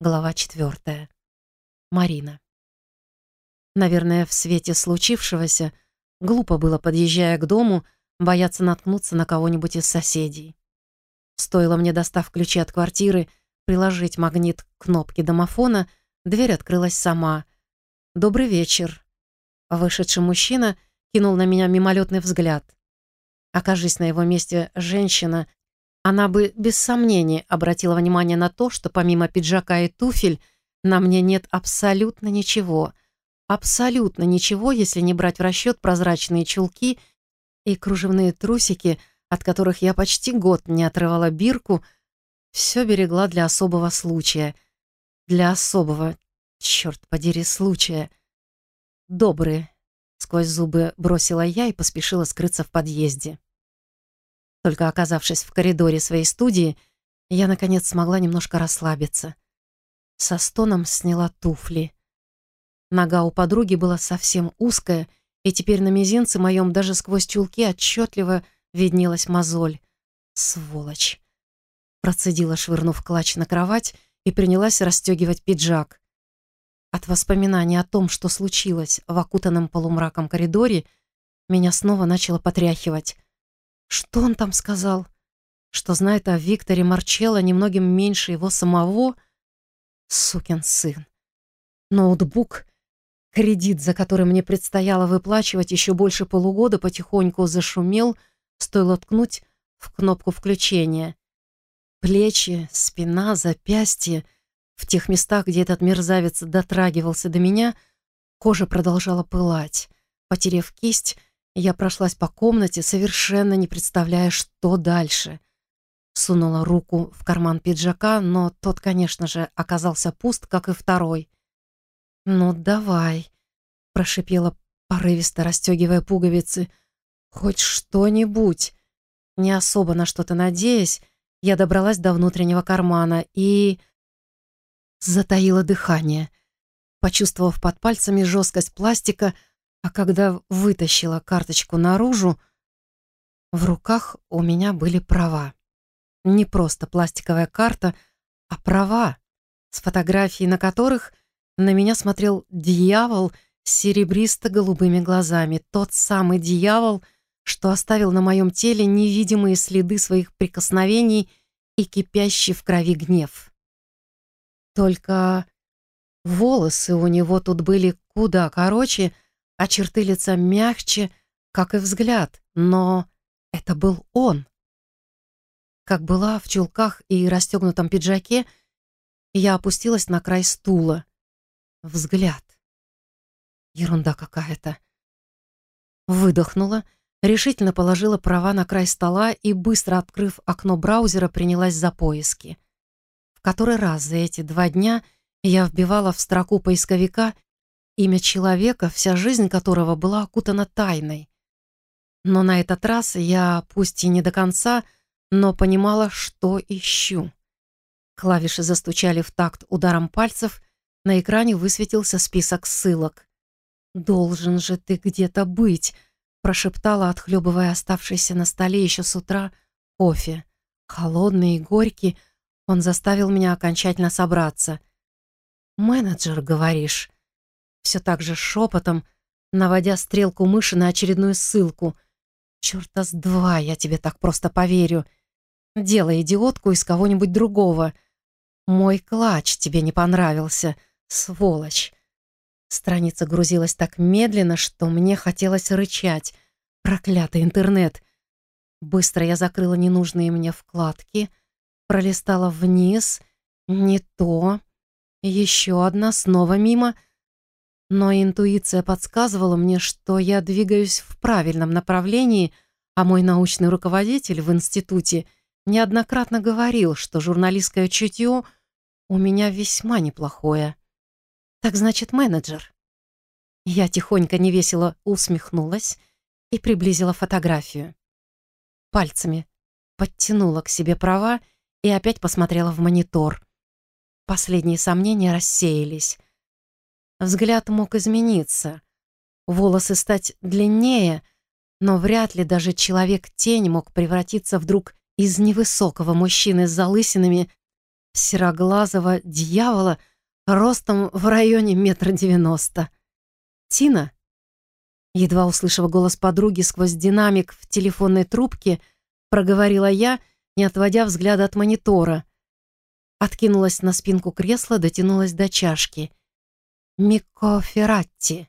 Глава четвертая. Марина. Наверное, в свете случившегося глупо было, подъезжая к дому, бояться наткнуться на кого-нибудь из соседей. Стоило мне, достав ключи от квартиры, приложить магнит к кнопке домофона, дверь открылась сама. «Добрый вечер». Вышедший мужчина кинул на меня мимолетный взгляд. Окажись на его месте женщина, она бы без сомнений обратила внимание на то, что помимо пиджака и туфель на мне нет абсолютно ничего. Абсолютно ничего, если не брать в расчет прозрачные чулки и кружевные трусики, от которых я почти год не отрывала бирку, все берегла для особого случая. Для особого, черт подери, случая. Добрые. Сквозь зубы бросила я и поспешила скрыться в подъезде. Только оказавшись в коридоре своей студии, я, наконец, смогла немножко расслабиться. Со стоном сняла туфли. Нога у подруги была совсем узкая, и теперь на мизинце моем даже сквозь чулки отчетливо виднелась мозоль. Сволочь. Процедила, швырнув клатч на кровать, и принялась расстегивать пиджак. От воспоминаний о том, что случилось в окутанном полумраком коридоре, меня снова начало потряхивать. Что он там сказал? Что знает о Викторе Марчелло немногим меньше его самого? Сукин сын. Ноутбук, кредит, за который мне предстояло выплачивать еще больше полугода, потихоньку зашумел, стоило ткнуть в кнопку включения. Плечи, спина, запястье. В тех местах, где этот мерзавец дотрагивался до меня, кожа продолжала пылать. Потерев кисть, я прошлась по комнате, совершенно не представляя, что дальше. Сунула руку в карман пиджака, но тот, конечно же, оказался пуст, как и второй. «Ну, давай», — прошипела порывисто, расстегивая пуговицы. «Хоть что-нибудь». Не особо на что-то надеясь, я добралась до внутреннего кармана и... Затаила дыхание. Почувствовав под пальцами жесткость пластика, а когда вытащила карточку наружу, в руках у меня были права. Не просто пластиковая карта, а права, с фотографией на которых на меня смотрел дьявол с серебристо-голубыми глазами. Тот самый дьявол, что оставил на моем теле невидимые следы своих прикосновений и кипящий в крови гнев. Только волосы у него тут были куда короче, а черты лица мягче, как и взгляд, но это был он. Как была в чулках и расстегнутом пиджаке, я опустилась на край стула. Взгляд. Ерунда какая-то. Выдохнула, решительно положила права на край стола и, быстро открыв окно браузера, принялась за поиски. В который раз за эти два дня я вбивала в строку поисковика Имя человека, вся жизнь которого была окутана тайной. Но на этот раз я, пусть и не до конца, но понимала, что ищу. Клавиши застучали в такт ударом пальцев, на экране высветился список ссылок. «Должен же ты где-то быть», — прошептала, отхлебывая оставшийся на столе еще с утра кофе. Холодный и горький, он заставил меня окончательно собраться. «Менеджер, говоришь?» Все так же шепотом, наводя стрелку мыши на очередную ссылку. «Чёрта с два, я тебе так просто поверю. Делай идиотку из кого-нибудь другого. Мой клатч тебе не понравился, сволочь». Страница грузилась так медленно, что мне хотелось рычать. Проклятый интернет. Быстро я закрыла ненужные мне вкладки, пролистала вниз. Не то. Еще одна, снова мимо — но интуиция подсказывала мне, что я двигаюсь в правильном направлении, а мой научный руководитель в институте неоднократно говорил, что журналистское чутье у меня весьма неплохое. Так значит, менеджер. Я тихонько невесело усмехнулась и приблизила фотографию. Пальцами подтянула к себе права и опять посмотрела в монитор. Последние сомнения рассеялись. Взгляд мог измениться, волосы стать длиннее, но вряд ли даже человек-тень мог превратиться вдруг из невысокого мужчины с залысинами сероглазого дьявола ростом в районе метра девяносто. «Тина?» Едва услышав голос подруги сквозь динамик в телефонной трубке, проговорила я, не отводя взгляда от монитора. Откинулась на спинку кресла, дотянулась до чашки. Мико Ферратти.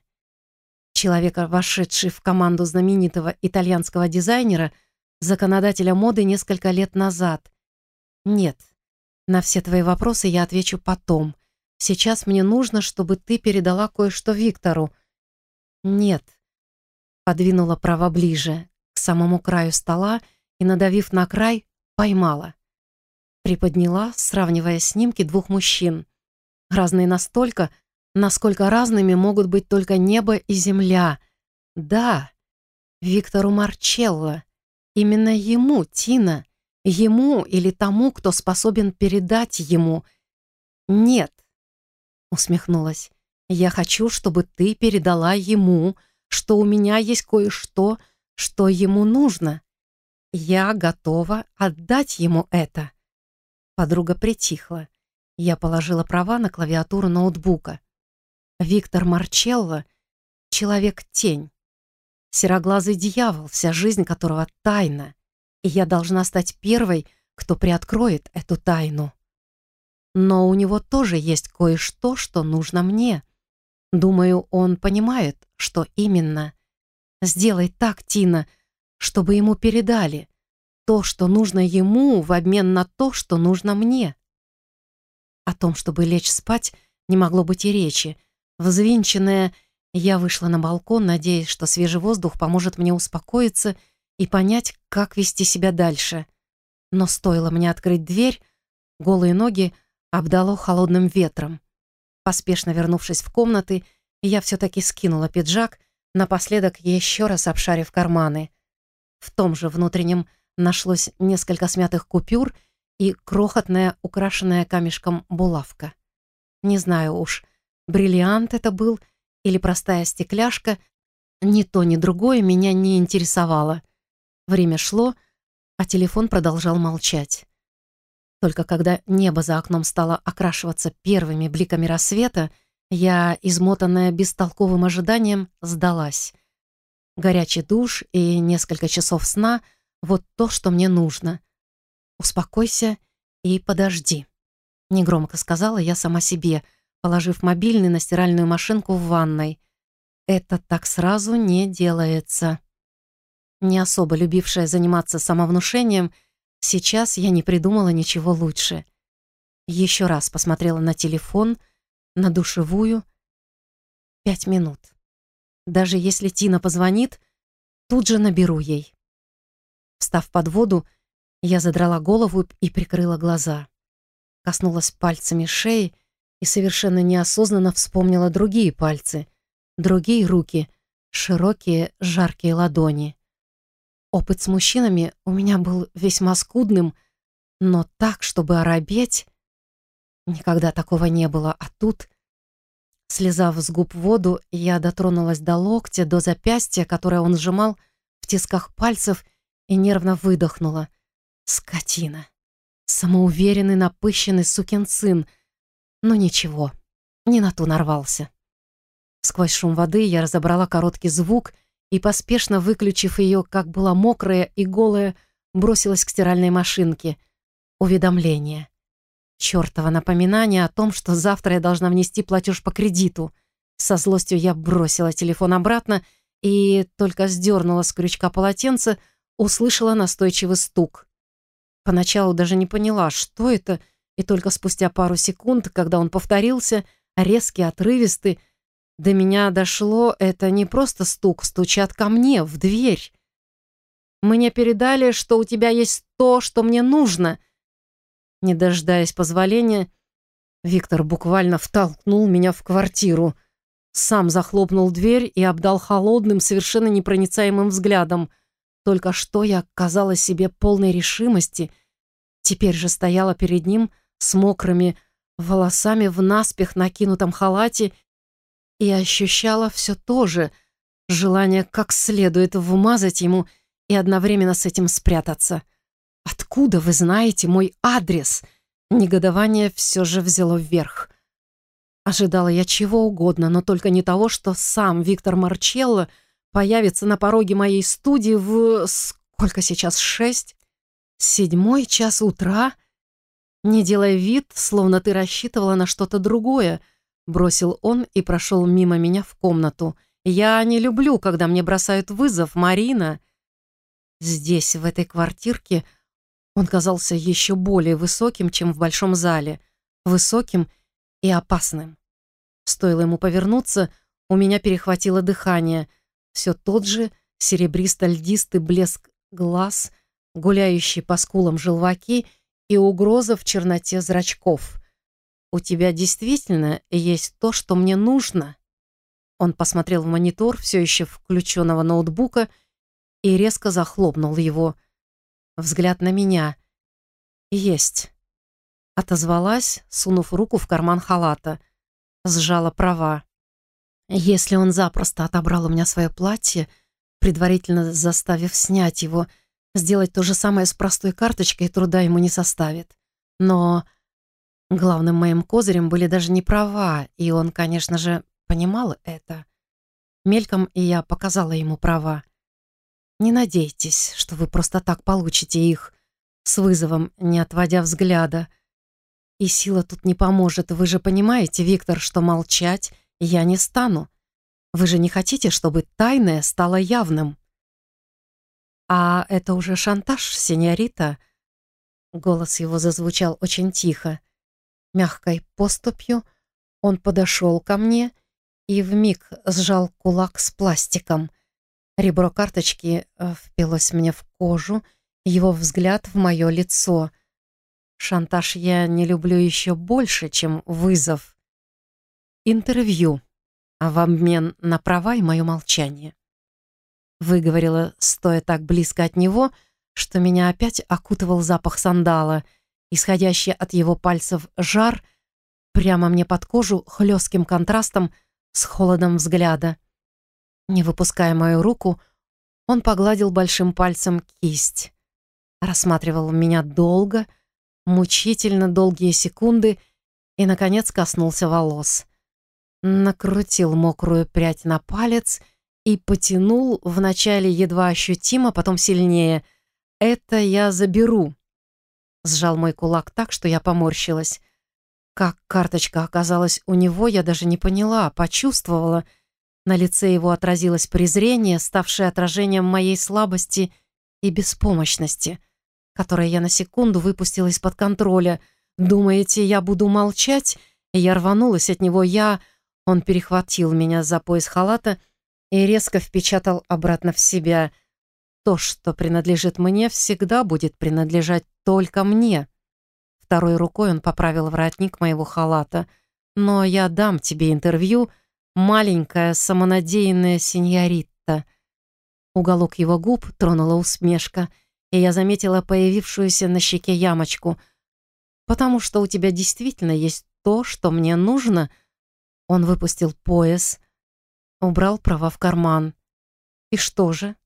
Человека, вошедший в команду знаменитого итальянского дизайнера, законодателя моды несколько лет назад. Нет, на все твои вопросы я отвечу потом. Сейчас мне нужно, чтобы ты передала кое-что Виктору. Нет. Подвинула право ближе, к самому краю стола и, надавив на край, поймала. Приподняла, сравнивая снимки двух мужчин. Разные настолько, насколько разными могут быть только небо и земля. Да, Виктору Марчелло. Именно ему, Тина, ему или тому, кто способен передать ему. Нет, усмехнулась. Я хочу, чтобы ты передала ему, что у меня есть кое-что, что ему нужно. Я готова отдать ему это. Подруга притихла. Я положила права на клавиатуру ноутбука. Виктор Марчелло — человек-тень. Сероглазый дьявол, вся жизнь которого тайна. И я должна стать первой, кто приоткроет эту тайну. Но у него тоже есть кое-что, что нужно мне. Думаю, он понимает, что именно. Сделай так, Тина, чтобы ему передали то, что нужно ему в обмен на то, что нужно мне. О том, чтобы лечь спать, не могло быть и речи. Взвинченная, я вышла на балкон, надеясь, что свежий воздух поможет мне успокоиться и понять, как вести себя дальше. Но стоило мне открыть дверь, голые ноги обдало холодным ветром. Поспешно вернувшись в комнаты, я все-таки скинула пиджак, напоследок еще раз обшарив карманы. В том же внутреннем нашлось несколько смятых купюр и крохотная, украшенная камешком булавка. Не знаю уж, бриллиант это был или простая стекляшка, ни то, ни другое меня не интересовало. Время шло, а телефон продолжал молчать. Только когда небо за окном стало окрашиваться первыми бликами рассвета, я, измотанная бестолковым ожиданием, сдалась. Горячий душ и несколько часов сна — вот то, что мне нужно. Успокойся и подожди. Негромко сказала я сама себе, положив мобильный на стиральную машинку в ванной. Это так сразу не делается. Не особо любившая заниматься самовнушением — Сейчас я не придумала ничего лучше. Еще раз посмотрела на телефон, на душевую. Пять минут. Даже если Тина позвонит, тут же наберу ей. Встав под воду, я задрала голову и прикрыла глаза. Коснулась пальцами шеи и совершенно неосознанно вспомнила другие пальцы, другие руки, широкие жаркие ладони. Опыт с мужчинами у меня был весьма скудным, но так, чтобы оробеть... Никогда такого не было, а тут... Слезав с губ воду, я дотронулась до локтя, до запястья, которое он сжимал в тисках пальцев, и нервно выдохнула. Скотина. Самоуверенный, напыщенный сукин сын. Но ничего, не на ту нарвался. Сквозь шум воды я разобрала короткий звук — и, поспешно выключив ее, как была мокрая и голая, бросилась к стиральной машинке. Уведомление. Чёртово напоминание о том, что завтра я должна внести платеж по кредиту. Со злостью я бросила телефон обратно и только сдернула с крючка полотенце, услышала настойчивый стук. Поначалу даже не поняла, что это, и только спустя пару секунд, когда он повторился, резкий, отрывистый, до меня дошло, это не просто стук, стучат ко мне, в дверь. Мне передали, что у тебя есть то, что мне нужно. Не дожидаясь позволения, Виктор буквально втолкнул меня в квартиру. Сам захлопнул дверь и обдал холодным, совершенно непроницаемым взглядом. Только что я казалась себе полной решимости. Теперь же стояла перед ним с мокрыми волосами в наспех накинутом халате и ощущала все то же, желание как следует вмазать ему и одновременно с этим спрятаться. «Откуда вы знаете мой адрес?» Негодование все же взяло вверх. Ожидала я чего угодно, но только не того, что сам Виктор Марчелло появится на пороге моей студии в... Сколько сейчас? Шесть? Седьмой час утра? Не делая вид, словно ты рассчитывала на что-то другое, бросил он и прошел мимо меня в комнату. Я не люблю, когда мне бросают вызов, Марина. Здесь, в этой квартирке, он казался еще более высоким, чем в большом зале. Высоким и опасным. Стоило ему повернуться, у меня перехватило дыхание. Все тот же серебристо-льдистый блеск глаз, гуляющий по скулам желваки и угроза в черноте зрачков. «У тебя действительно есть то, что мне нужно?» Он посмотрел в монитор все еще включенного ноутбука и резко захлопнул его. Взгляд на меня. «Есть». Отозвалась, сунув руку в карман халата. Сжала права. Если он запросто отобрал у меня свое платье, предварительно заставив снять его, сделать то же самое с простой карточкой труда ему не составит. Но главным моим козырем были даже не права, и он, конечно же, понимал это. Мельком и я показала ему права. Не надейтесь, что вы просто так получите их, с вызовом, не отводя взгляда. И сила тут не поможет. Вы же понимаете, Виктор, что молчать я не стану. Вы же не хотите, чтобы тайное стало явным? А это уже шантаж, сеньорита? Голос его зазвучал очень тихо. Мягкой поступью он подошел ко мне и вмиг сжал кулак с пластиком. Ребро карточки э, впилось мне в кожу, его взгляд в мое лицо — Шантаж я не люблю еще больше, чем вызов. Интервью, а в обмен на права и мое молчание. Выговорила, стоя так близко от него, что меня опять окутывал запах сандала, исходящий от его пальцев жар, прямо мне под кожу хлестким контрастом с холодом взгляда. Не выпуская мою руку, он погладил большим пальцем кисть. Рассматривал меня долго, мучительно долгие секунды и, наконец, коснулся волос. Накрутил мокрую прядь на палец и потянул вначале едва ощутимо, потом сильнее. «Это я заберу», — сжал мой кулак так, что я поморщилась. Как карточка оказалась у него, я даже не поняла, почувствовала. На лице его отразилось презрение, ставшее отражением моей слабости и беспомощности которое я на секунду выпустила из-под контроля. «Думаете, я буду молчать?» Я рванулась от него. Я... Он перехватил меня за пояс халата и резко впечатал обратно в себя. То, что принадлежит мне, всегда будет принадлежать только мне. Второй рукой он поправил воротник моего халата. «Но я дам тебе интервью, маленькая самонадеянная сеньоритта». Уголок его губ тронула усмешка — и я заметила появившуюся на щеке ямочку. «Потому что у тебя действительно есть то, что мне нужно». Он выпустил пояс, убрал права в карман. «И что же?»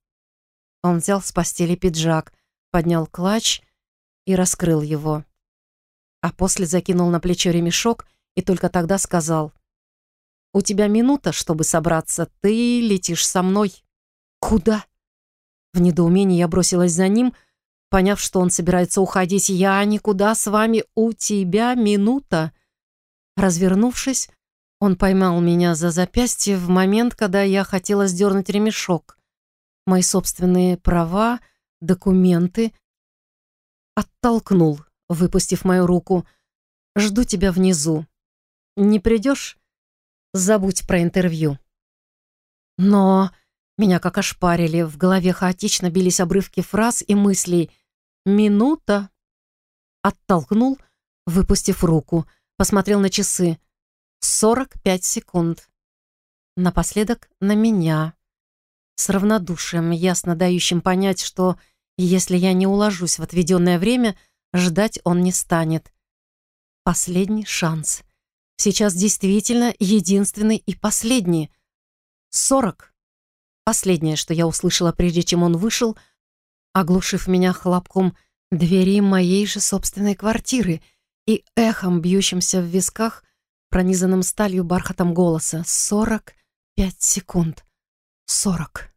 Он взял с постели пиджак, поднял клатч и раскрыл его. А после закинул на плечо ремешок и только тогда сказал. «У тебя минута, чтобы собраться. Ты летишь со мной». «Куда?» В недоумении я бросилась за ним, поняв, что он собирается уходить. «Я никуда с вами, у тебя минута!» Развернувшись, он поймал меня за запястье в момент, когда я хотела сдернуть ремешок. Мои собственные права, документы. Оттолкнул, выпустив мою руку. «Жду тебя внизу. Не придешь? Забудь про интервью». «Но...» Меня как ошпарили, в голове хаотично бились обрывки фраз и мыслей. «Минута!» Оттолкнул, выпустив руку, посмотрел на часы. «Сорок пять секунд». Напоследок на меня. С равнодушием, ясно дающим понять, что если я не уложусь в отведенное время, ждать он не станет. Последний шанс. Сейчас действительно единственный и последний. Сорок. Последнее, что я услышала, прежде чем он вышел, оглушив меня хлопком двери моей же собственной квартиры, и эхом, бьющимся в висках, пронизанным сталью бархатом голоса. Сорок пять секунд. Сорок.